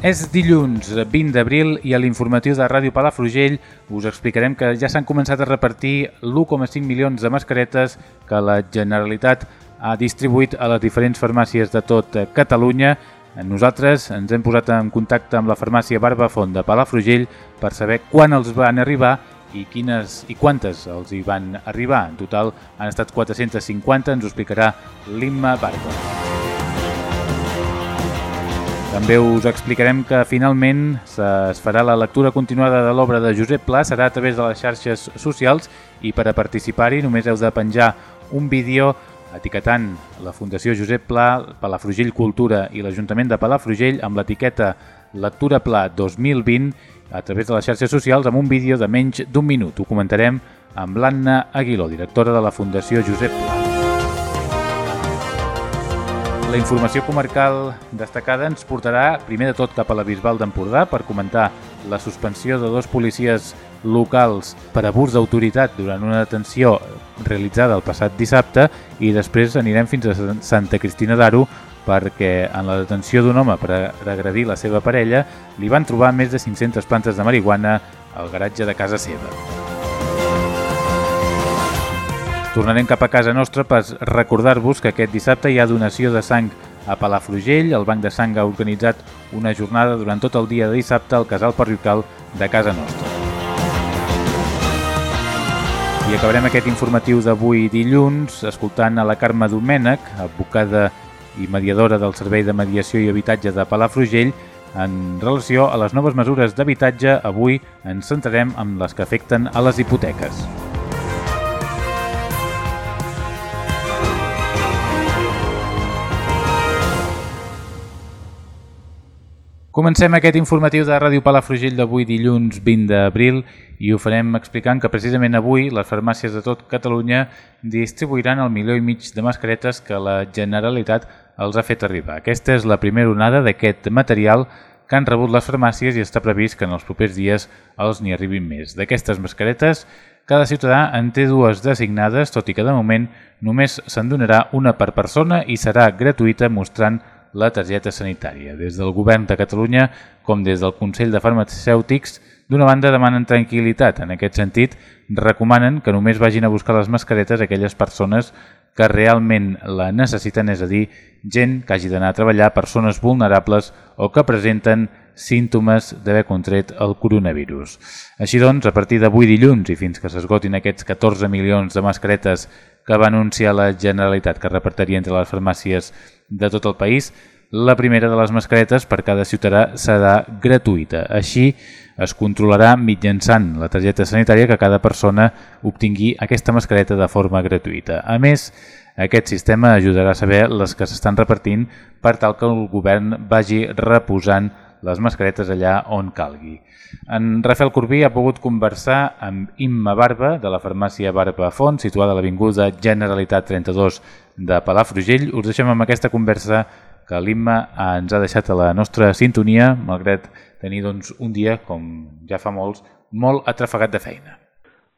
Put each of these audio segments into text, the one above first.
És dilluns 20 d'abril i a l'informatiu de Ràdio Palafrugell us explicarem que ja s'han començat a repartir l'1,5 milions de mascaretes que la Generalitat ha distribuït a les diferents farmàcies de tot Catalunya. Nosaltres ens hem posat en contacte amb la farmàcia Barbafont de Palafrugell per saber quan els van arribar i quines i quantes els hi van arribar. En total han estat 450, ens ho explicarà l'Imma Barba. També us explicarem que finalment es farà la lectura continuada de l'obra de Josep Pla, serà a través de les xarxes socials i per a participar-hi només heu de penjar un vídeo etiquetant la Fundació Josep Pla, Palafrugell Cultura i l'Ajuntament de Palafrugell amb l'etiqueta Lectura Pla 2020 a través de les xarxes socials amb un vídeo de menys d'un minut. Ho comentarem amb l'Anna Aguiló, directora de la Fundació Josep Pla. La informació comarcal destacada ens portarà primer de tot cap a la Bisbal d'Empordà per comentar la suspensió de dos policies locals per abús d'autoritat durant una detenció realitzada el passat dissabte i després anirem fins a Santa Cristina d'Aro perquè en la detenció d'un home per agredir la seva parella li van trobar més de 500 plantes de marihuana al garatge de casa seva. Tornarem cap a casa nostra per recordar-vos que aquest dissabte hi ha donació de sang a Palafrugell. El Banc de Sang ha organitzat una jornada durant tot el dia de dissabte al casal parroquial de casa nostra. I acabarem aquest informatiu d'avui dilluns escoltant a la Carme Domènech, advocada i mediadora del Servei de Mediació i Habitatge de Palafrugell, en relació a les noves mesures d'habitatge, avui ens centrarem en les que afecten a les hipoteques. Comencem aquest informatiu de Ràdio Palafrugell d'avui dilluns 20 d'abril i ho farem explicant que precisament avui les farmàcies de tot Catalunya distribuiran el milió i mig de mascaretes que la Generalitat els ha fet arribar. Aquesta és la primera onada d'aquest material que han rebut les farmàcies i està previst que en els propers dies els n'hi arribin més. D'aquestes mascaretes, cada ciutadà en té dues designades, tot i que de moment només se'n donarà una per persona i serà gratuïta mostrant la targeta sanitària. Des del Govern de Catalunya com des del Consell de Farmacèutics, d'una banda demanen tranquil·litat. En aquest sentit, recomanen que només vagin a buscar les mascaretes aquelles persones que realment la necessiten, és a dir, gent que hagi d'anar a treballar, persones vulnerables o que presenten símptomes d'haver contret el coronavirus. Així doncs, a partir d'avui dilluns i fins que s'esgotin aquests 14 milions de mascaretes que va anunciar la Generalitat que repartiria entre les farmàcies de tot el país, la primera de les mascaretes per cada ciutadà serà gratuïta. Així es controlarà mitjançant la targeta sanitària que cada persona obtingui aquesta mascareta de forma gratuïta. A més, aquest sistema ajudarà a saber les que s'estan repartint per tal que el govern vagi reposant les mascaretes allà on calgui. En Rafael Corbí ha pogut conversar amb Imma Barba, de la farmàcia Barba Font, situada a l'Avinguda Generalitat 32 de Palafrugell. Us deixem amb aquesta conversa que l'Imma ens ha deixat a la nostra sintonia, malgrat tenir doncs, un dia, com ja fa molts, molt atrafegat de feina.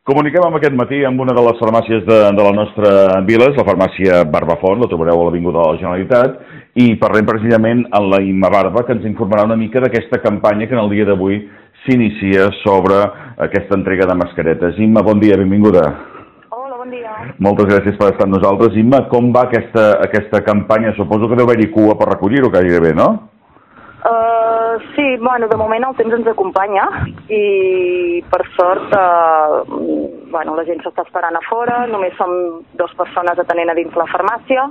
Comuniquem amb aquest matí amb una de les farmàcies de, de la nostra vila, la farmàcia Barbafont, la trobareu a l'Avinguda de la Generalitat, i parlem precisament amb la Imma Barba, que ens informarà una mica d'aquesta campanya que en el dia d'avui s'inicia sobre aquesta entrega de mascaretes. Imma, bon dia, benvinguda. Dia. Moltes gràcies per estar amb nosaltres. Imma, com va aquesta, aquesta campanya? Suposo que deu haver-hi cua per recollir-ho gairebé, no? Uh, sí, bueno, de moment el temps ens acompanya i per sort uh, bueno, la gent s'està esperant a fora, només som dues persones atenent a dins la farmàcia,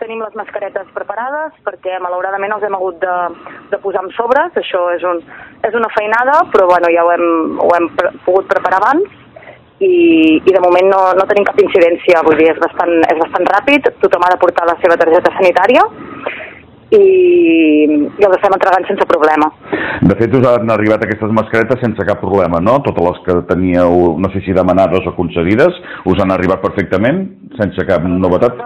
tenim les mascaretes preparades perquè malauradament els hem hagut de, de posar amb sobres, això és, un, és una feinada, però bueno, ja ho hem, ho hem pre pogut preparar abans i, i de moment no, no tenim cap incidència, vull dir, és bastant, és bastant ràpid, tothom ha de portar la seva targeta sanitària i, i els estem entregant sense problema. De fet, us han arribat aquestes mascaretes sense cap problema, no? Totes les que teníeu, no sé si demanades o concedides, us han arribat perfectament, sense cap novetat?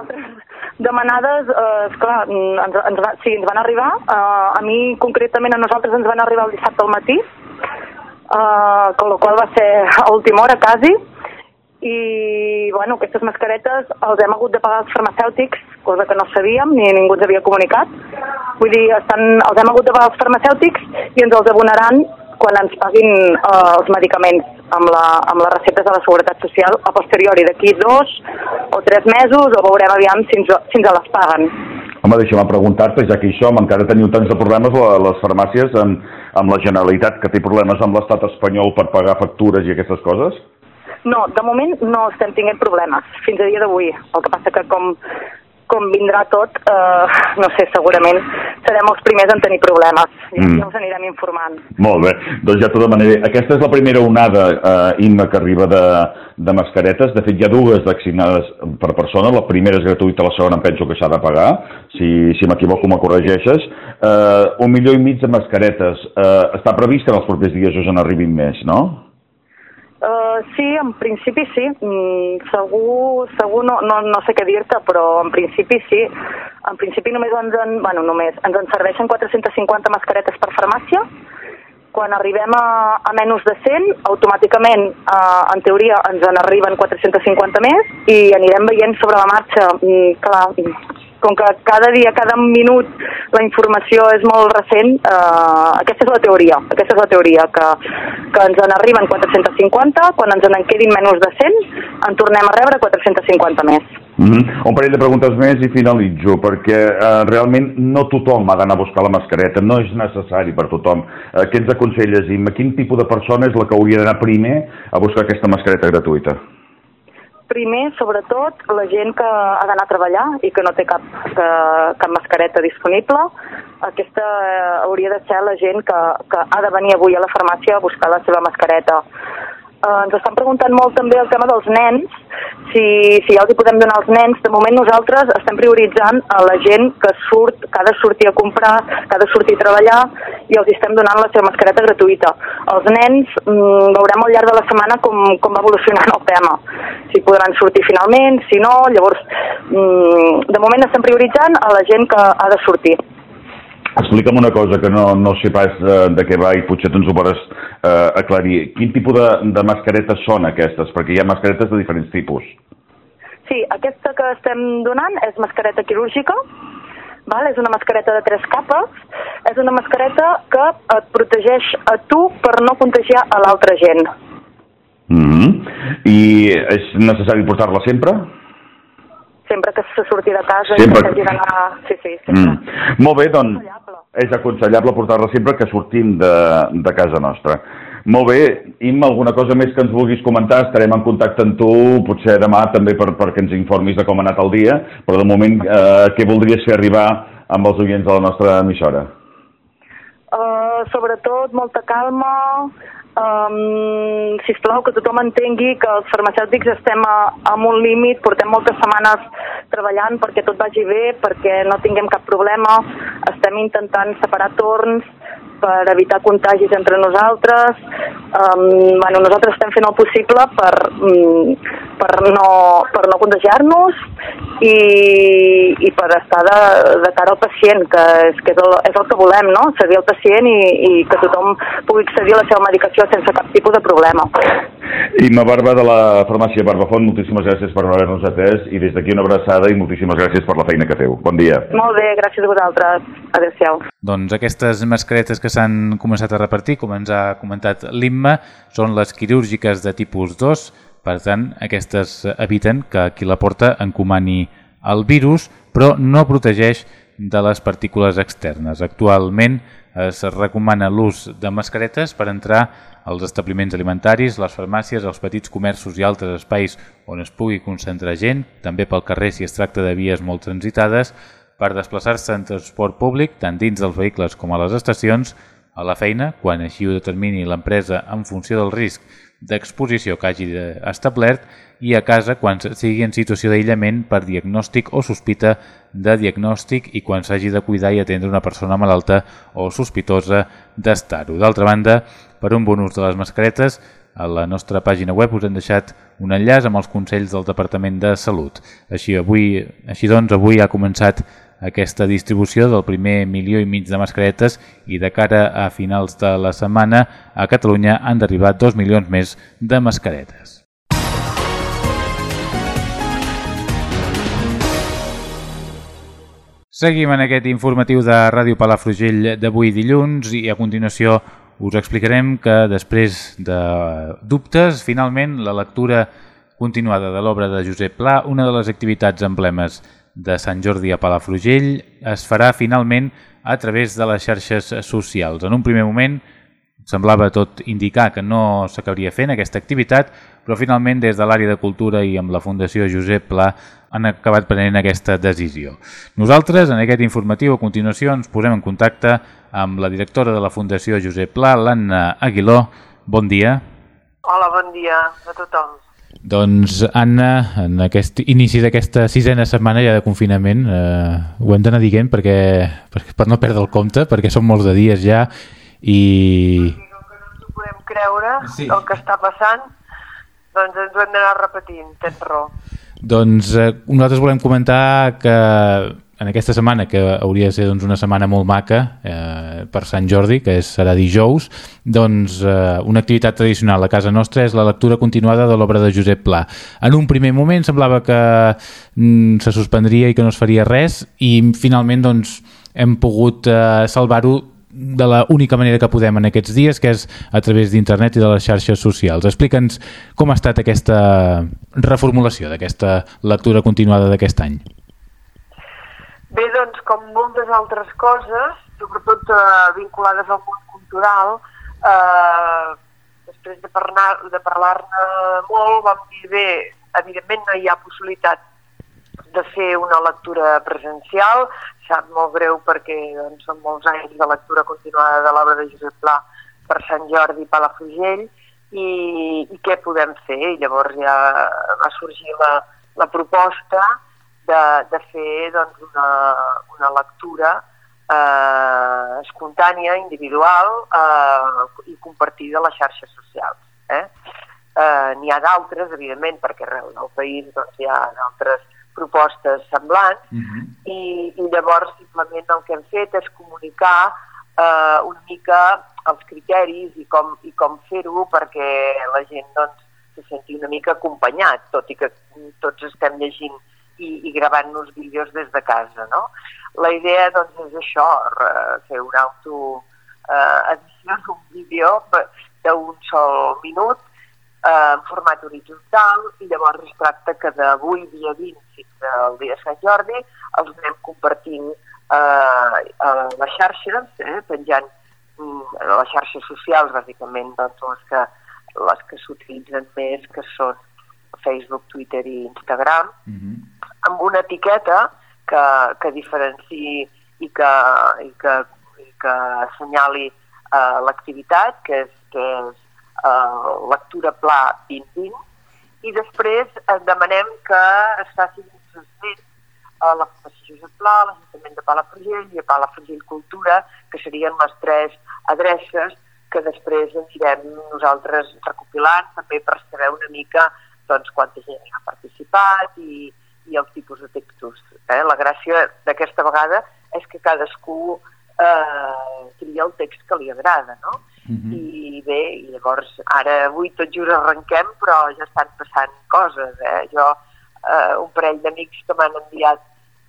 Demanades, eh, esclar, ens, ens va, sí, ens van arribar. Eh, a mi, concretament, a nosaltres ens van arribar el dissabte al matí, eh, con la qual va ser a última hora, quasi, i bueno, aquestes mascaretes els hem hagut de pagar als farmacèutics, cosa que no sabíem ni ningú ens havia comunicat. Vull dir, estan, els hem hagut de pagar als farmacèutics i ens els abonaran quan ens paguin eh, els medicaments amb, la, amb les receptes de la Seguretat Social a posteriori d'aquí dos o tres mesos o veurem aviam si ens, si ens les paguen. Home, deixa'm preguntar-te, ja que hi som, encara teniu tants de problemes les farmàcies amb, amb la Generalitat, que té problemes amb l'estat espanyol per pagar factures i aquestes coses? No, de moment no estem tinguent problemes, fins a dia d'avui. El que passa que com com vindrà tot, eh, no sé, segurament serem els primers en tenir problemes. I mm. ja us anirem informant. Molt bé. Doncs ja tota manera, aquesta és la primera onada, eh, Imma, que arriba de, de mascaretes. De fet, hi ha dues vaccinades per persona. La primera és gratuïta, la segona em penso que s'ha de pagar. Si, si m'equivoco, me corregeixes. Eh, un milió i mig de mascaretes. Eh, està previst que en els propers dies us en arribin més, no? Uh, sí, en principi sí. Mm, segur segur no, no, no sé què dir-te, però en principi sí. En principi només ens en, bueno, només, ens en serveixen 450 mascaretes per farmàcia. Quan arribem a, a menys de 100, automàticament, uh, en teoria, ens en arriben 450 més i anirem veient sobre la marxa. Mm, clar, com que cada dia, cada minut la informació és molt recent, eh, aquesta és la teoria, aquesta és la teoria, que, que ens en arriben 450, quan ens en quedin menys de 100, en tornem a rebre 450 més. Mm -hmm. Un parell de preguntes més i finalitzo, perquè eh, realment no tothom ha d'anar a buscar la mascareta, no és necessari per tothom. Eh, què ens aconselles, i quin tipus de persona és la que hauria d'anar primer a buscar aquesta mascareta gratuïta? Primer, sobretot, la gent que ha d'anar a treballar i que no té cap, que, cap mascareta disponible. Aquesta eh, hauria de ser la gent que, que ha de venir avui a la farmàcia a buscar la seva mascareta. Eh, ens estan preguntant molt també el tema dels nens, si, si ja els hi podem donar als nens. De moment nosaltres estem prioritzant a la gent que surt, que ha de sortir a comprar, que ha de sortir a treballar i els estem donant la seva mascareta gratuïta. Els nens mm, veurem al llarg de la setmana com, com va evolucionant el tema. Si podran sortir finalment, si no, llavors mm, de moment estem prioritzant a la gent que ha de sortir. Explica'm una cosa que no, no sé pas de, de què va i potser ens ho podràs eh, aclarir. Quin tipus de, de mascaretes són aquestes? Perquè hi ha mascaretes de diferents tipus. Sí, aquesta que estem donant és mascareta quirúrgica, val? és una mascareta de tres capes, és una mascareta que et protegeix a tu per no contagiar a l'altra gent. Mm -hmm. I és necessari portar-la sempre? Sempre que se surti de casa sempre. i que hagi d'anar... Sí, sí, sempre. Mm. Molt bé, doncs és aconsellable portar-la sempre que sortim de, de casa nostra. Molt bé, Imma, alguna cosa més que ens vulguis comentar? Estarem en contacte amb tu, potser demà també per, perquè ens informis de com ha anat el dia, però de moment eh, què voldries fer arribar amb els oients de la nostra emissora? Uh, sobretot molta calma, Um, sisplau, que tothom entengui que els farmacèutics estem a, a un límit, portem moltes setmanes treballant perquè tot vagi bé, perquè no tinguem cap problema, estem intentant separar torns per evitar contagis entre nosaltres. Um, bueno, nosaltres estem fent el possible per, um, per no, per no contagiar-nos i, i per estar de, de cara al pacient, que és, que és, el, és el que volem, no? Servir al pacient i, i que tothom pugui accedir a la seva medicació sense cap tipus de problema. Imma Barba de la farmàcia Barbafont, moltíssimes gràcies per haver-nos atès i des d'aquí una abraçada i moltíssimes gràcies per la feina que feu. Bon dia. Molt bé, gràcies a vosaltres. Adéu-siau. Doncs aquestes mascaretes que s'han començat a repartir, com ens ha comentat l'Imma, són les quirúrgiques de tipus 2, per tant, aquestes eviten que qui la porta encomani el virus, però no protegeix de les partícules externes. Actualment es recomana l'ús de mascaretes per entrar als establiments alimentaris, les farmàcies, els petits comerços i altres espais on es pugui concentrar gent, també pel carrer si es tracta de vies molt transitades, per desplaçar-se en transport públic, tant dins dels vehicles com a les estacions, a la feina, quan així ho determini l'empresa en funció del risc d'exposició que hagi establert i a casa quan sigui en situació d'aïllament per diagnòstic o sospita de diagnòstic i quan s'hagi de cuidar i atendre una persona malalta o sospitosa d'estar-ho. D'altra banda, per un bon ús de les mascaretes, a la nostra pàgina web us hem deixat un enllaç amb els consells del Departament de Salut. Així, avui, així doncs, avui ha començat aquesta distribució del primer milió i mig de mascaretes i de cara a finals de la setmana a Catalunya han d'arribar dos milions més de mascaretes. Seguim en aquest informatiu de Ràdio Palafrugell d'avui dilluns i a continuació us explicarem que després de dubtes, finalment la lectura continuada de l'obra de Josep Pla, una de les activitats emblemes de Sant Jordi a Palafrugell es farà finalment a través de les xarxes socials. En un primer moment semblava tot indicar que no s'acabaria fent aquesta activitat, però finalment des de l'àrea de cultura i amb la Fundació Josep Pla han acabat prenent aquesta decisió. Nosaltres, en aquest informatiu, a continuació ens posem en contacte amb la directora de la Fundació Josep Pla, l'Anna Aguiló. Bon dia. Hola, bon dia a tothom. Doncs, Anna, en aquest inici d'aquesta sisena setmana ja de confinament, eh, ho hem d'anar dient perquè, perquè, per no perdre el compte, perquè són molts de dies ja i... Com que no ens ho podem creure, sí. el que està passant, doncs ens ho hem d'anar repetint, tens raó. Doncs eh, nosaltres volem comentar que en aquesta setmana, que hauria de ser doncs, una setmana molt maca eh, per Sant Jordi, que és, serà dijous, doncs eh, una activitat tradicional a casa nostra és la lectura continuada de l'obra de Josep Pla. En un primer moment semblava que mm, se suspendria i que no es faria res i finalment doncs, hem pogut eh, salvar-ho de la única manera que podem en aquests dies, que és a través d'internet i de les xarxes socials. Explica'ns com ha estat aquesta reformulació d'aquesta lectura continuada d'aquest any. Bé, doncs, com moltes altres coses, sobretot eh, vinculades al món cultural, eh, després de parlar-ne de parlar molt, vam dir, bé, evidentment no hi ha possibilitat de fer una lectura presencial, sap molt greu perquè doncs, són molts anys de lectura continuada de l'obra de Josep Pla per Sant Jordi i Palafrugell, i, i què podem fer? I llavors ja va sorgir la, la proposta de, de fer doncs, una, una lectura eh, espontània, individual eh, i compartida a les xarxes socials. Eh? Eh, N'hi ha d'altres, evidentment, perquè arreu del país doncs, hi ha d'altres propostes semblants uh mhm. -huh. i, i llavors simplement el que hem fet és comunicar eh, una mica els criteris i com, i com fer-ho perquè la gent doncs, se senti una mica acompanyat, tot i que tots estem llegint i, i gravant-nos vídeos des de casa, no? La idea, doncs, és això, fer una auto eh, edició d'un vídeo d'un sol minut eh, en format horitzontal i llavors es tracta que d'avui, dia 20, fins al dia de Sant Jordi, els anem compartint eh, a les xarxes, eh, penjant mm, a les xarxes socials, bàsicament, doncs, les que, les que s'utilitzen més, que són Facebook, Twitter i Instagram, mm -hmm amb una etiqueta que, que diferenciï i que, i que, i que assenyali uh, l'activitat, que és, que és uh, lectura pla 2020, i després eh, demanem que es faci un esment a la Fundació Josep Pla, a l'Ajuntament de Palafrugell i a Palafrugell Cultura, que serien les tres adreces que després anirem nosaltres recopilant també per saber una mica doncs, quanta gent ha participat i, i els tipus de textos. Eh? La gràcia d'aquesta vegada és que cadascú eh, tria el text que li agrada, no? Uh. -huh. I bé, i llavors ara avui tot just arrenquem, però ja estan passant coses, eh? Jo, eh, un parell d'amics que m'han enviat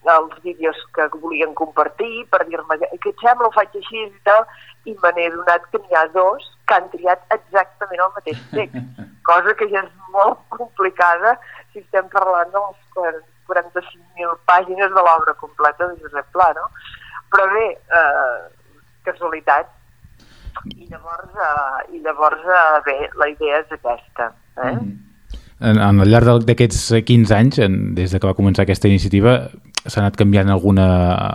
els vídeos que volien compartir per dir-me què et sembla, ho faig així i tal, i me n'he donat que n'hi ha dos que han triat exactament el mateix text, cosa que ja és molt complicada si estem parlant dels 45.000 pàgines de l'obra completa de Josep Pla, no? Però bé, eh, casualitat. I llavors, eh, i llavors eh, bé, la idea és aquesta. Eh? Mm. En, en el llarg d'aquests 15 anys, en, des de que va començar aquesta iniciativa, s'ha anat canviant alguna,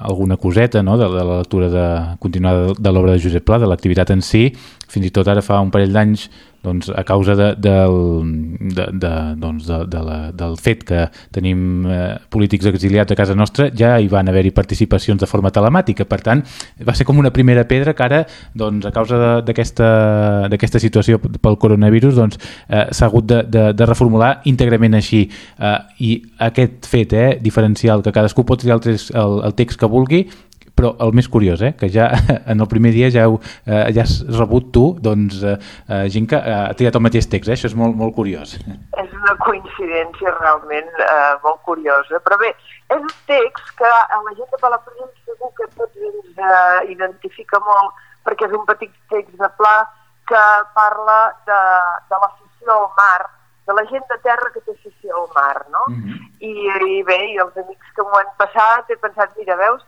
alguna coseta no? de, de la lectura de, continuada de l'obra de Josep Pla, de l'activitat en si. Fins i tot ara fa un parell d'anys doncs, a causa de, del, de, de, doncs, de, de la, del fet que tenim eh, polítics exiliats a casa nostra, ja hi van haver-hi participacions de forma telemàtica. Per tant, va ser com una primera pedra que ara, doncs, a causa d'aquesta situació pel coronavirus, doncs, eh, s'ha hagut de, de, de reformular íntegrament així. Eh, I aquest fet eh, diferencial, que cadascú pot triar el, el, el text que vulgui, però el més curiós, eh, que ja en el primer dia ja, heu, eh, ja has rebut tu doncs, eh, eh gent que eh, ha triat el mateix text, eh? això és molt, molt curiós. És una coincidència realment eh, molt curiosa, però bé, és un text que a la gent de Palafrugell segur que tots ens eh, identifica molt, perquè és un petit text de pla que parla de, de l'afició al mar, de la gent de terra que té afició al mar, no? Mm -hmm. I, I bé, i els amics que m'ho han passat he pensat, mira, veus,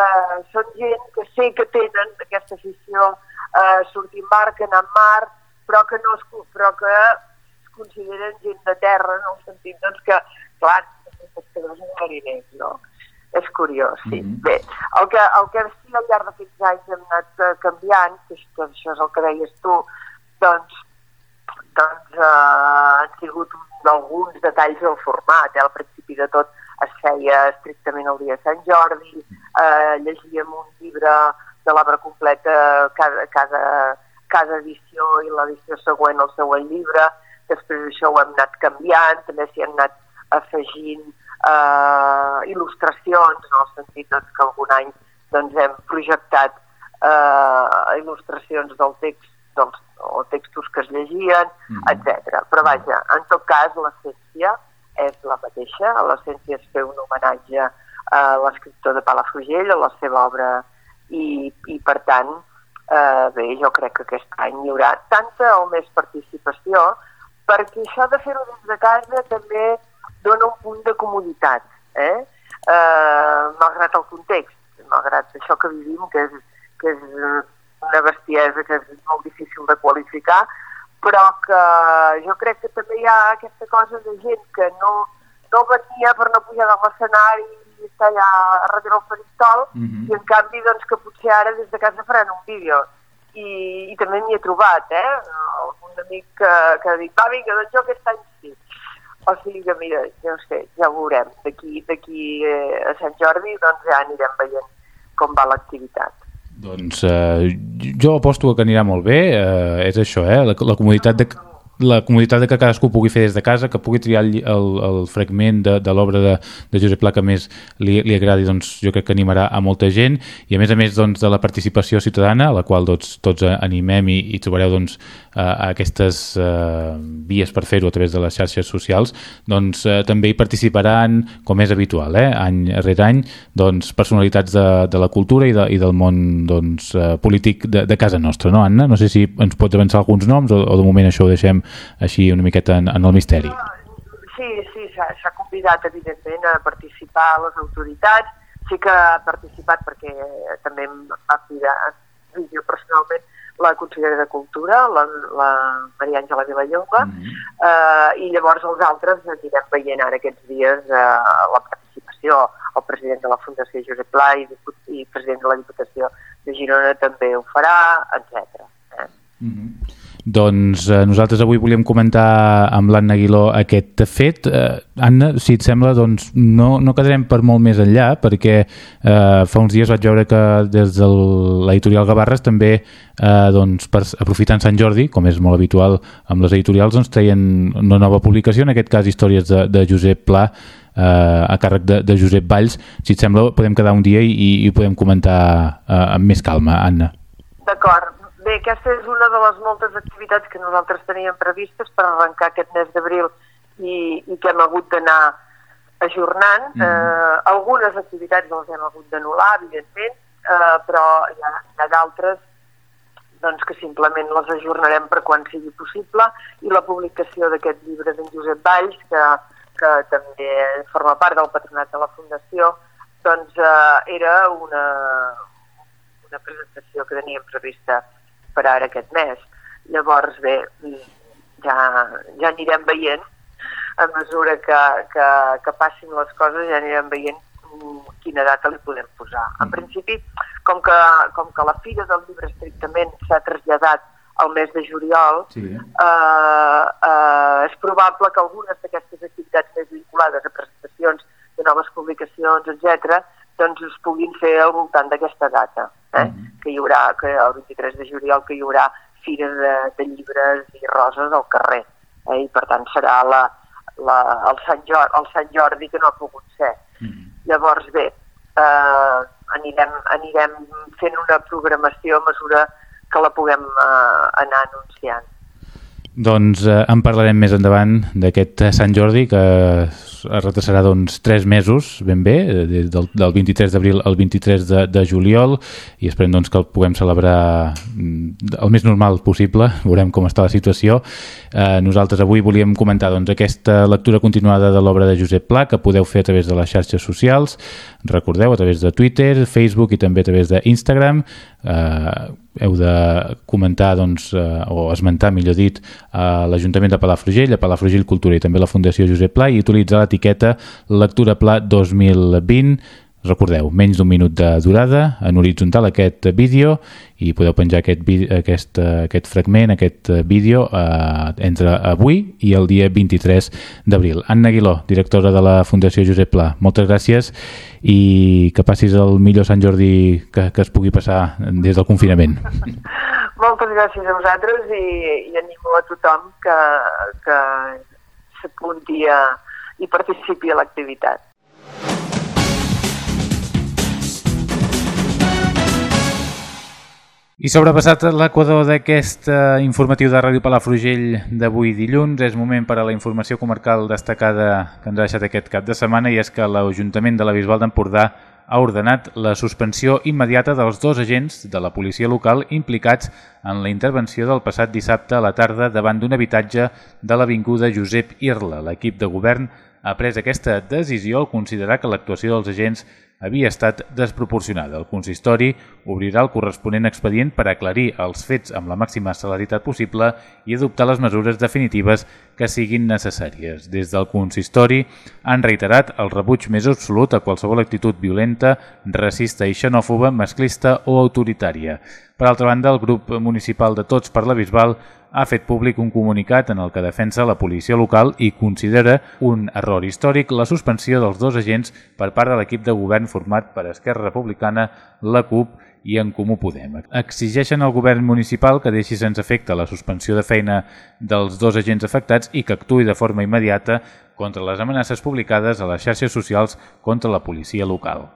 eh, són gent que sé que tenen aquesta afició eh, sortir en barca, anar en mar, però que no es, però que es consideren gent de terra, en el sentit doncs, que, clar, són pescadors i mariners, no? És curiós, sí. Mm -hmm. Bé, el que, el que sí al llarg d'aquests anys hem anat uh, canviant, que, que això és el que deies tu, doncs, doncs uh, han sigut alguns detalls del format. Eh? Al principi de tot es feia estrictament el dia de Sant Jordi, eh, llegíem un llibre de l'obra completa cada, cada, cada edició i l'edició següent el següent llibre, després això ho hem anat canviant, també s'hi han anat afegint eh, il·lustracions, en el sentit doncs, que algun any doncs, hem projectat eh, il·lustracions del text dels, o textos que es llegien, mm -hmm. etc. Però vaja, en tot cas, l'essència és la mateixa, l'essència és fer un homenatge eh, l'escriptor de Palafrugell, a la seva obra, i, i per tant, eh, bé, jo crec que aquest any hi haurà tanta o més participació, perquè això de fer-ho des de casa també dona un punt de comoditat, eh? eh malgrat el context, malgrat això que vivim, que és, que és una bestiesa que és molt difícil de qualificar, però que jo crec que també hi ha aquesta cosa de gent que no, no venia per no pujar de l'escenari i està allà darrere el faristol mm -hmm. i en canvi doncs que potser ara des de casa faran un vídeo i, i també m'hi he trobat eh? algun amic que, que ha dit va vinga doncs jo aquest any sí o sigui que mira, ja no sé, ja ho veurem d'aquí eh, a Sant Jordi doncs ja anirem veient com va l'activitat doncs eh, jo aposto que anirà molt bé, eh, és això, eh, la, la comoditat de la comoditat de que cadascú pugui fer des de casa, que pugui triar el, el, el fragment de, de l'obra de, de Josep Pla que més li, li agradi, doncs jo crec que animarà a molta gent i a més a més doncs, de la participació ciutadana, a la qual tots, tots animem i, i trobareu doncs, eh, aquestes eh, vies per fer-ho a través de les xarxes socials, doncs eh, també hi participaran, com és habitual, eh, any rere any, doncs, personalitats de, de la cultura i, de, i del món doncs, eh, polític de, de casa nostra, no, Anna? No sé si ens pots avançar alguns noms o, o de moment això ho deixem així una miqueta en, en el misteri. Sí, sí, s'ha convidat evidentment a participar a les autoritats, sí que ha participat perquè també em va cridar jo personalment la consellera de Cultura, la, la Maria Àngela Vilallonga, mm -hmm. eh, i llavors els altres anirem veient ara aquests dies eh, la participació. El president de la Fundació Josep Pla i, i president de la Diputació de Girona també ho farà, etc. Eh? Mm -hmm. Doncs eh, nosaltres avui volíem comentar amb l'Anna Aguiló aquest fet. Eh, Anna, si et sembla, doncs no, no quedarem per molt més enllà, perquè eh, fa uns dies vaig veure que des de l'editorial Gavarres també, eh, doncs, per, aprofitant Sant Jordi, com és molt habitual amb les editorials, doncs treien una nova publicació, en aquest cas històries de, de Josep Pla, eh, a càrrec de, de Josep Valls. Si et sembla, podem quedar un dia i, i podem comentar eh, amb més calma, Anna. D'acord, Bé, aquesta és una de les moltes activitats que nosaltres teníem previstes per arrencar aquest mes d'abril i, i que hem hagut d'anar ajornant. Mm. Eh, algunes activitats les hem hagut d'anul·lar, evidentment, eh, però hi ha, hi ha d'altres doncs, que simplement les ajornarem per quan sigui possible i la publicació d'aquest llibre d'en Josep Valls, que, que també forma part del patronat de la Fundació, doncs eh, era una, una presentació que teníem prevista per ara aquest mes. Llavors, bé, ja, ja anirem veient a mesura que, que, que passin les coses, ja anirem veient quina data li podem posar. En mm. principi, com que, com que la Fira del Llibre estrictament s'ha traslladat al mes de juliol, sí. eh, eh, és probable que algunes d'aquestes activitats més vinculades a presentacions de noves publicacions, etc, doncs es puguin fer al voltant d'aquesta data, eh? Mm -hmm. que hi haurà, que el 23 de juliol, que hi haurà fires de, de llibres i roses al carrer, eh? i per tant serà la, la, el, Sant Jordi, el Sant Jordi que no ha pogut ser. Mm -hmm. Llavors, bé, eh, anirem, anirem fent una programació a mesura que la puguem eh, anar anunciant. Doncs eh, en parlarem més endavant d'aquest Sant Jordi que es retrasarà doncs, 3 mesos ben bé, eh, del, del 23 d'abril al 23 de, de juliol i esperem doncs, que el puguem celebrar mm, el més normal possible, veurem com està la situació. Eh, nosaltres avui volíem comentar doncs, aquesta lectura continuada de l'obra de Josep Pla que podeu fer a través de les xarxes socials, recordeu, a través de Twitter, Facebook i també a través d'Instagram. Eh, heu de comentar doncs, eh, o esmentar, millor dit, a l'Ajuntament de Palafrugell, a Palafrugell Cultura i també la Fundació Josep Pla i utilitzar l'etiqueta Lectura Pla 2020 Recordeu, menys d'un minut de durada, en horitzontal aquest vídeo i podeu penjar aquest, aquest, aquest fragment, aquest vídeo eh, entre avui i el dia 23 d'abril. Anna Aguiló, directora de la Fundació Josep Pla, moltes gràcies i que passis el millor Sant Jordi que, que es pugui passar des del confinament. Moltes gràcies a vosaltres i, i animo a tothom que, que s'apunti i participi a l'activitat. I sobrepassat l'equador d'aquest eh, informatiu de Ràdio Palafrugell d'avui dilluns, és moment per a la informació comarcal destacada que ens ha deixat aquest cap de setmana i és que l'Ajuntament de la Bisbal d'Empordà ha ordenat la suspensió immediata dels dos agents de la policia local implicats en la intervenció del passat dissabte a la tarda davant d'un habitatge de l'Avinguda Josep Irla. L'equip de govern ha pres aquesta decisió al considerar que l'actuació dels agents havia estat desproporcionada. El consistori obrirà el corresponent expedient per aclarir els fets amb la màxima celeritat possible i adoptar les mesures definitives que siguin necessàries. Des del consistori han reiterat el rebuig més absolut a qualsevol actitud violenta, racista i xenòfoba, masclista o autoritària. Per altra banda, el grup municipal de Tots per la Bisbal ha fet públic un comunicat en el que defensa la policia local i considera un error històric la suspensió dels dos agents per part de l'equip de govern format per Esquerra Republicana, la CUP i en Comú Podem. Exigeixen al govern municipal que deixi sense efecte la suspensió de feina dels dos agents afectats i que actui de forma immediata contra les amenaces publicades a les xarxes socials contra la policia local.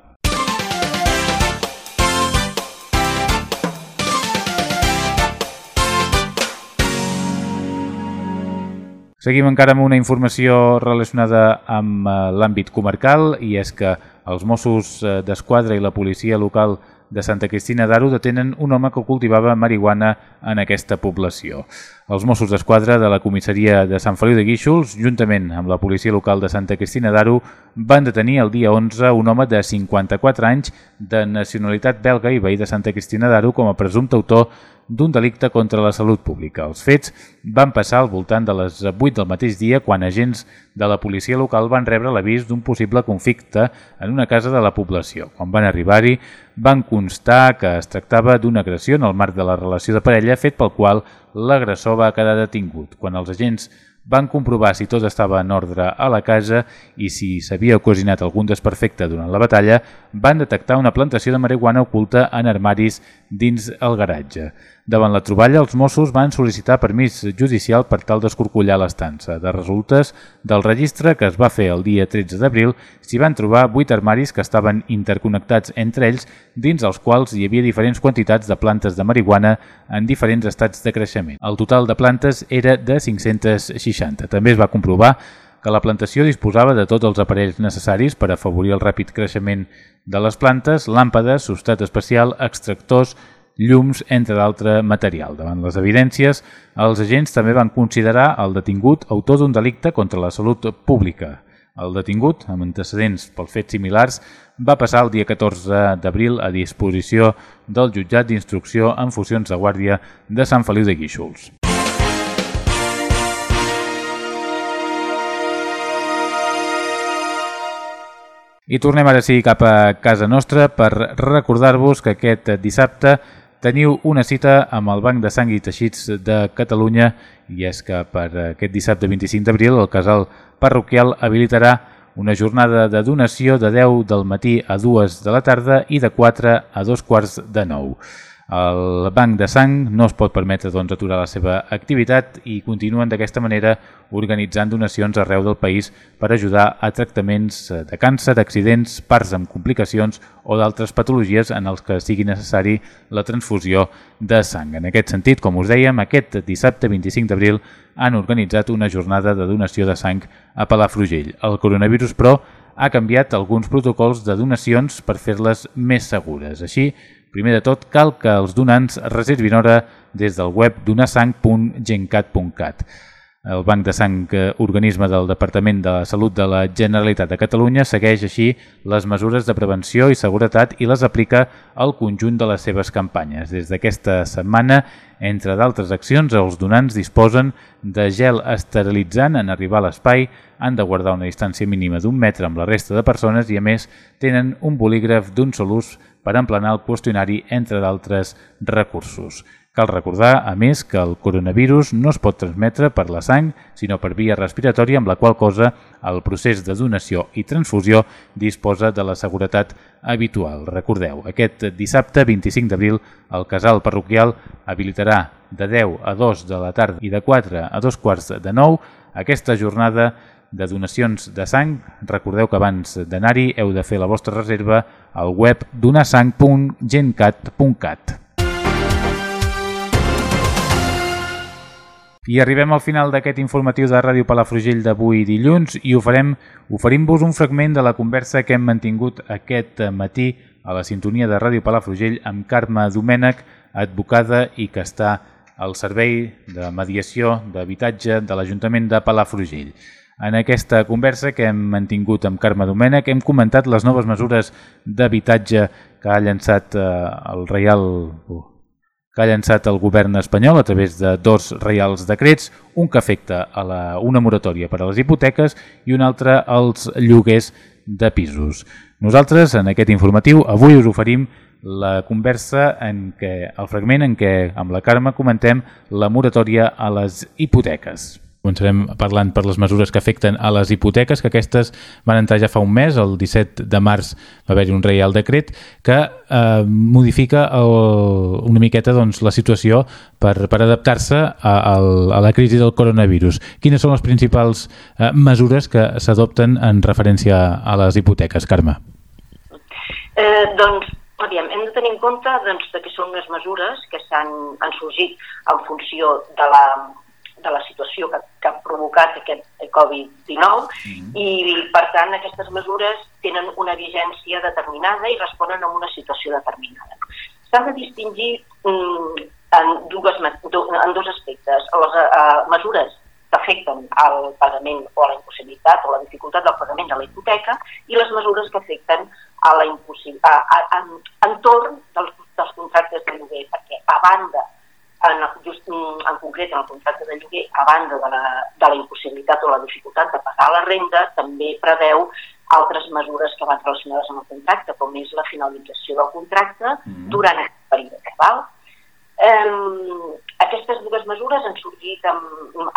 Seguim encara amb una informació relacionada amb eh, l'àmbit comarcal i és que els Mossos eh, d'Esquadra i la policia local de Santa Cristina d'Aro detenen un home que cultivava marihuana en aquesta població. Els Mossos d'Esquadra de la comissaria de Sant Feliu de Guíxols, juntament amb la policia local de Santa Cristina d'Aro, van detenir el dia 11 un home de 54 anys de nacionalitat belga i veí de Santa Cristina d'Aro com a presumpte autor d'un delicte contra la salut pública. Els fets van passar al voltant de les 8 del mateix dia quan agents de la policia local van rebre l'avís d'un possible conflicte en una casa de la població. Quan van arribar-hi, van constar que es tractava d'una agressió en el marc de la relació de parella fet pel qual l'agressor va quedar detingut. Quan els agents van comprovar si tot estava en ordre a la casa i si s'havia ocasionat algun desperfecte durant la batalla, van detectar una plantació de marihuana oculta en armaris dins el garatge. Davant la troballa, els Mossos van sol·licitar permís judicial per tal d'escorcollar l'estança. De resultes del registre que es va fer el dia 13 d'abril, s'hi van trobar vuit armaris que estaven interconnectats entre ells, dins els quals hi havia diferents quantitats de plantes de marihuana en diferents estats de creixement. El total de plantes era de 560. També es va comprovar que la plantació disposava de tots els aparells necessaris per afavorir el ràpid creixement de les plantes, làmpades, substrat especial, extractors, llums, entre d'altre material. Davant les evidències, els agents també van considerar el detingut autor d'un delicte contra la salut pública. El detingut, amb antecedents pels fets similars, va passar el dia 14 d'abril a disposició del jutjat d'instrucció en funcions de guàrdia de Sant Feliu de Guíxols. I tornem ara sí cap a casa nostra per recordar-vos que aquest dissabte teniu una cita amb el Banc de Sang i Teixits de Catalunya i és que per aquest dissabte 25 d'abril el casal parroquial habilitarà una jornada de donació de 10 del matí a 2 de la tarda i de 4 a 2 quarts de 9. El Banc de Sang no es pot permetre doncs, aturar la seva activitat i continuen d'aquesta manera organitzant donacions arreu del país per ajudar a tractaments de càncer, accidents, parts amb complicacions o d'altres patologies en els que sigui necessari la transfusió de sang. En aquest sentit, com us dèiem, aquest dissabte 25 d'abril han organitzat una jornada de donació de sang a Palafrugell. El coronavirus, però, ha canviat alguns protocols de donacions per fer-les més segures. Així, Primer de tot, cal que els donants reservin hora des del web donasang.gencat.cat. El Banc de Sang, organisme del Departament de la Salut de la Generalitat de Catalunya, segueix així les mesures de prevenció i seguretat i les aplica al conjunt de les seves campanyes. Des d'aquesta setmana, entre d'altres accions, els donants disposen de gel esterilitzant en arribar a l'espai, han de guardar una distància mínima d'un metre amb la resta de persones i, a més, tenen un bolígraf d'un sol ús per emplenar el qüestionari, entre d'altres recursos. Cal recordar, a més, que el coronavirus no es pot transmetre per la sang, sinó per via respiratòria, amb la qual cosa el procés de donació i transfusió disposa de la seguretat habitual. Recordeu, aquest dissabte 25 d'abril el casal parroquial habilitarà de 10 a 2 de la tarda i de 4 a 2 quarts de 9 aquesta jornada de donacions de sang, recordeu que abans d'anar-hi heu de fer la vostra reserva al web donasang.gencat.cat. I arribem al final d'aquest informatiu de Ràdio Palafrugell d'avui dilluns i ho farem oferint-vos un fragment de la conversa que hem mantingut aquest matí a la sintonia de Ràdio Palafrugell amb Carme Domènech, advocada i que està al servei de mediació d'habitatge de l'Ajuntament de Palafrugell. En aquesta conversa que hem mantingut amb Carme Domènech hem comentat les noves mesures d'habitatge que ha llançat eh, el Reial que ha llançat el govern espanyol a través de dos reials decrets, un que afecta a la, una moratòria per a les hipoteques i un altre als lloguers de pisos. Nosaltres, en aquest informatiu, avui us oferim la conversa en què, el fragment en què amb la Carme comentem la moratòria a les hipoteques. Començarem parlant per les mesures que afecten a les hipoteques, que aquestes van entrar ja fa un mes, el 17 de març va haver-hi un reial decret que eh, modifica el, una miqueta doncs, la situació per, per adaptar-se a, a, la crisi del coronavirus. Quines són les principals eh, mesures que s'adopten en referència a les hipoteques, Carme? Eh, doncs, aviam, hem de tenir en compte doncs, que són unes mesures que han, han sorgit en funció de la de la situació que, que ha provocat aquest Covid-19 mm. i, per tant, aquestes mesures tenen una vigència determinada i responen a una situació determinada. S'ha de distingir mm, en, dues, en dos aspectes. Les uh, mesures que afecten al pagament o a la impossibilitat o la dificultat del pagament de la hipoteca i les mesures que afecten a la impossibilitat, a, a, a, entorn dels, dels contractes de lloguer, perquè a banda en, just, en concret en el contracte de lloguer, a banda de la, de la impossibilitat o la dificultat de pagar la renda, també preveu altres mesures que van relacionades amb el contracte, com és la finalització del contracte mm -hmm. durant aquest període. Val? Eh, aquestes dues mesures han sorgit amb,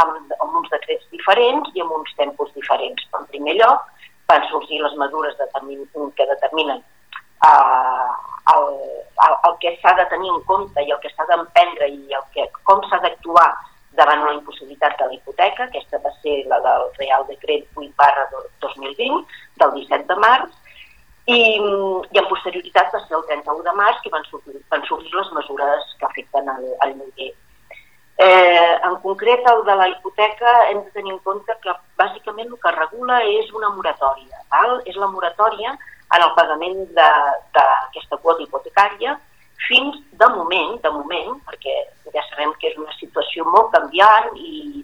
amb, amb uns decrets diferents i amb uns tempos diferents. En primer lloc, van sorgir les mesures determin, que determinen eh, el, el, el que s'ha de tenir en compte i el que s'ha d'emprendre i el que, com s'ha d'actuar davant la impossibilitat de la hipoteca, aquesta va ser la del Real Decret 8 barra 2020, del 17 de març, i, i en posterioritat va ser el 31 de març que van sortir, van sortir les mesures que afecten el, el lloguer. Eh, en concret, el de la hipoteca hem de tenir en compte que bàsicament el que regula és una moratòria. Val? És la moratòria en el pagament d'aquesta quota hipotecària fins de moment, de moment, perquè ja sabem que és una situació molt canviant i,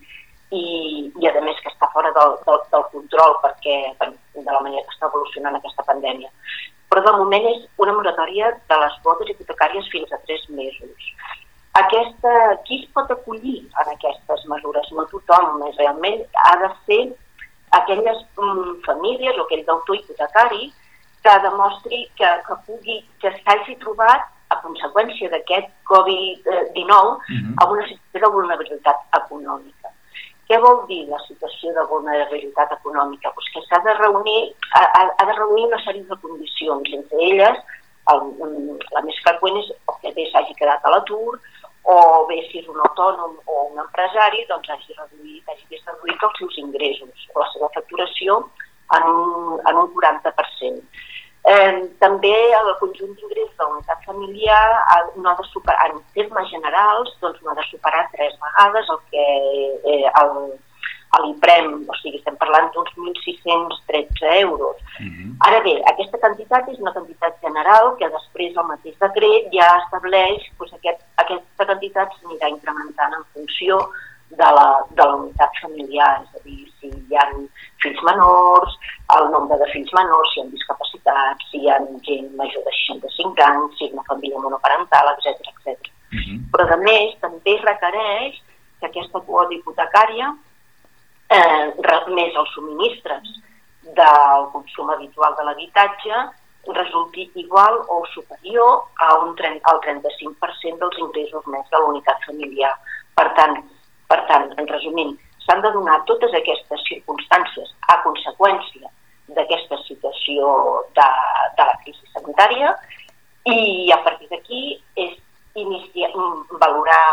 i, i a més que està fora del, del, del control perquè de la manera que està evolucionant aquesta pandèmia. Però de moment és una moratòria de les quotes hipotecàries fins a tres mesos. Aquesta, qui es pot acollir en aquestes mesures? No tothom, més realment ha de ser aquelles mm, famílies o aquell deutor hipotecari que demostri que, que pugui, que s'hagi trobat a conseqüència d'aquest Covid-19 uh -huh. amb una situació de vulnerabilitat econòmica. Què vol dir la situació de vulnerabilitat econòmica? Pues que s'ha de reunir, ha, ha de reunir una sèrie de condicions, entre elles el, la més freqüent és que bé s'hagi quedat a l'atur o bé si és un autònom o un empresari doncs hagi reduït, hagi vist reduït els seus ingressos o la seva facturació en un, en un 40%. Eh, també el conjunt d'ingrés de la unitat familiar no ha de superar, en termes generals, doncs no ha de superar tres vegades el que eh, el, l'IPREM, o sigui, estem parlant d'uns 1.613 euros. Uh -huh. Ara bé, aquesta quantitat és una quantitat general que després el mateix decret ja estableix doncs, aquest, aquesta quantitat s'anirà incrementant en funció de la, de la unitat familiar, és a dir, si hi ha fills menors, el nombre de fills menors, si hi ha discapacitats, si hi ha gent major de 65 anys, si és una família monoparental, etc etc. Uh -huh. Però, a més, també requereix que aquesta quota hipotecària, eh, més els subministres del consum habitual de l'habitatge, resulti igual o superior a un 30, al 35% dels ingressos més de l'unitat familiar. Per tant, per tant, en resumint, s'han de donar totes aquestes circumstàncies a conseqüència d'aquesta situació de, de la crisi sanitària i a partir d'aquí és iniciar, valorar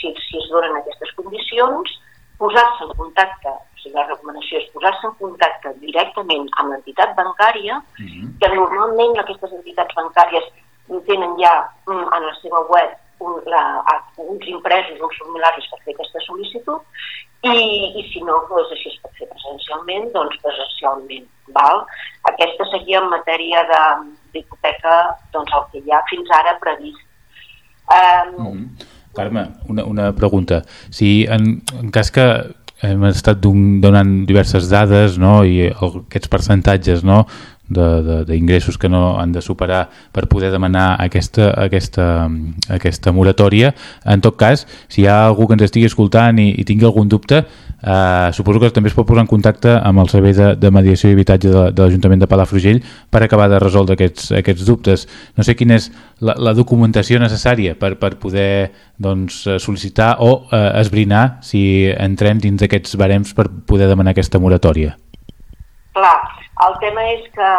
si, si es donen aquestes condicions, posar-se en contacte, o sigui, la recomanació és posar-se en contacte directament amb l'entitat bancària, mm -hmm. que normalment aquestes entitats bancàries tenen ja mm, en la seva web la, uns impresos, uns formularis per fer aquesta sol·licitud i, i si no, doncs, si es pot fer presencialment, doncs presencialment. Val? Aquesta seria en matèria d'hipoteca doncs, el que hi ha fins ara previst. Um, mm -hmm. Carme, una, una pregunta. Si en, en cas que hem estat donant diverses dades no? i aquests percentatges no? D'ingressos que no han de superar per poder demanar aquesta, aquesta, aquesta moratòria. En tot cas, si hi ha algú que ens estigui escoltant i, i tingui algun dubte, eh, suposo que també es pot posar en contacte amb el Servei de, de Mediació i Habitatge de, de l'Ajuntament de Palafrugell per acabar de resoldre aquests, aquests dubtes. No sé quina és la, la documentació necessària per, per poder doncs, sol·licitar o eh, esbrinar si entrem dins d'aquests barems per poder demanar aquesta moratòria. Clar, el tema és que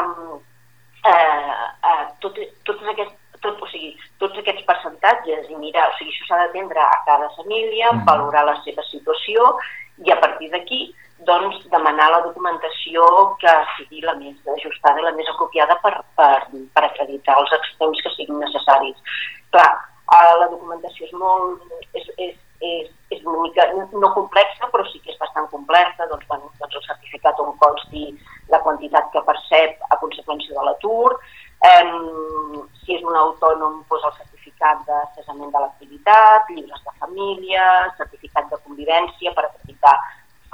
eh, eh, tot, tots aquests tot, o sigui, tots aquests percentatges i mirar, o sigui, això s'ha d'atendre a cada família, mm. valorar la seva situació i a partir d'aquí doncs, demanar la documentació que sigui la més ajustada i la més apropiada per, per, per acreditar els extrems que siguin necessaris. Clar, eh, la documentació és molt, és, és, és, és una mica no complexa, però sí que és bastant completa, doncs, bueno, doncs el certificat on consti la quantitat que percep a conseqüència de l'atur, eh, si és un autònom, doncs el certificat de cessament de l'activitat, llibres de família, certificat de convivència per acreditar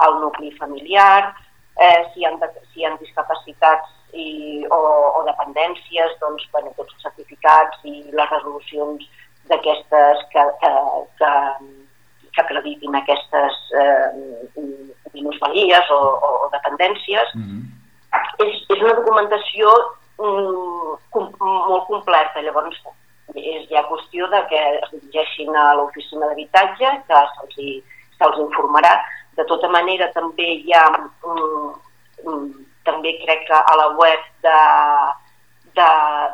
el nucli familiar, eh, si, hi ha, si hi ha discapacitats i, o, o dependències, doncs, bueno, tots els certificats i les resolucions d'aquestes que, que, que, que acreditin aquestes eh, minusvalies o, o, dependències. Mm -hmm és, és una documentació mm, com, molt completa, llavors és ja qüestió de que es dirigeixin a l'oficina d'habitatge, que se'ls se informarà. De tota manera, també hi ha, mm, mm, també crec que a la web de, de,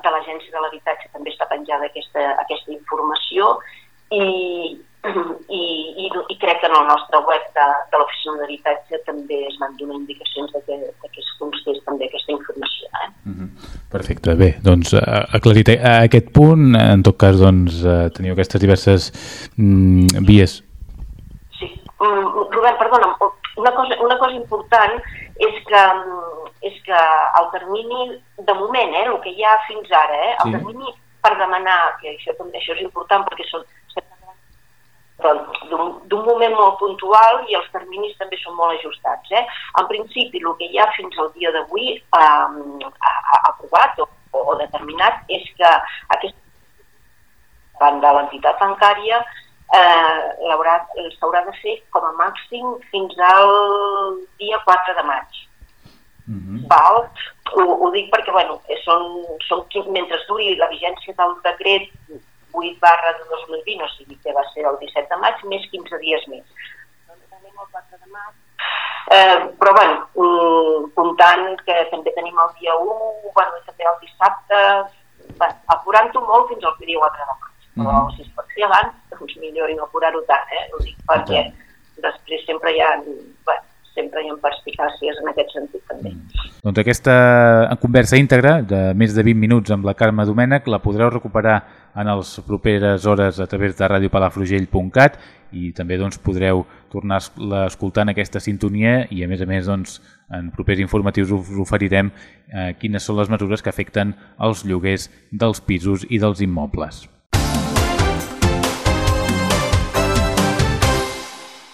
de l'Agència de l'Habitatge també està penjada aquesta, aquesta informació i, i, i, i crec que en el nostre web de, de l'Oficina d'Habitatge també es van donar indicacions de que, de que es constés també aquesta informació. Eh? Mm -hmm. Perfecte, bé, doncs eh, aclarit a aquest punt, en tot cas doncs, eh, teniu aquestes diverses mm, vies. Sí, mm, Robert, perdona, una cosa, una cosa important és que, és que el termini, de moment, eh, el que hi ha fins ara, eh, el sí. termini per demanar, que això, això és important perquè són d'un moment molt puntual i els terminis també són molt ajustats. Eh? En principi, el que hi ha fins al dia d'avui eh, aprovat o, o determinat és que aquest davant de l'entitat bancària eh, s'haurà de fer com a màxim fins al dia 4 de maig. Mm -hmm. Val? ho, ho dic perquè, bueno, són, són, mentre duri la vigència del decret 8 barra de 2020, o sigui que va ser el 17 de maig, més 15 dies més. Doncs tenim el 4 de maig. Eh, però, bueno, mm, comptant que també tenim el dia 1, bueno, també el dissabte, bueno, apurant-ho molt fins al dia 4 de maig. Però mm -hmm. si es pot fer abans, doncs millor i no apurar-ho tant, eh? Ho dic perquè okay. després sempre hi ha, bueno, sempre hi ha perspicàcies en aquest sentit també. Mm. Doncs aquesta conversa íntegra de més de 20 minuts amb la Carme Domènech la podreu recuperar en les properes hores a través de radiopalafrugell.cat i també doncs, podreu tornar a escoltar en aquesta sintonia i a més a més doncs, en propers informatius us oferirem eh, quines són les mesures que afecten els lloguers dels pisos i dels immobles.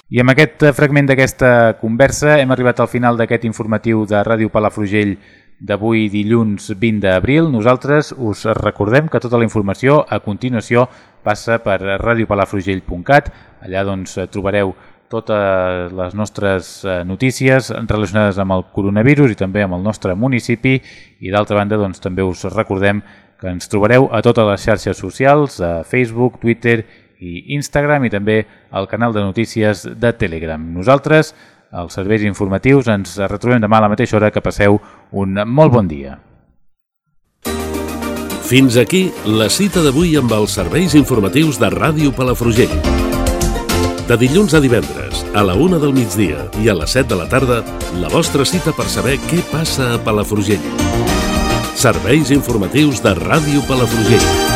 I amb aquest eh, fragment d'aquesta conversa hem arribat al final d'aquest informatiu de Ràdio Palafrugell d'avui dilluns 20 d'abril. Nosaltres us recordem que tota la informació a continuació passa per radiopalafrugell.cat. Allà doncs, trobareu totes les nostres eh, notícies relacionades amb el coronavirus i també amb el nostre municipi i d'altra banda doncs, també us recordem que ens trobareu a totes les xarxes socials, a Facebook, Twitter i Instagram i també al canal de notícies de Telegram. Nosaltres, als serveis informatius, ens retrobem demà a la mateixa hora que passeu un molt bon dia. Fins aquí la cita d'avui amb els serveis informatius de Ràdio Palafrugell. De dilluns a divendres, a la una del migdia i a les 7 de la tarda, la vostra cita per saber què passa a Palafrugell. Serveis informatius de Ràdio Palafrugell.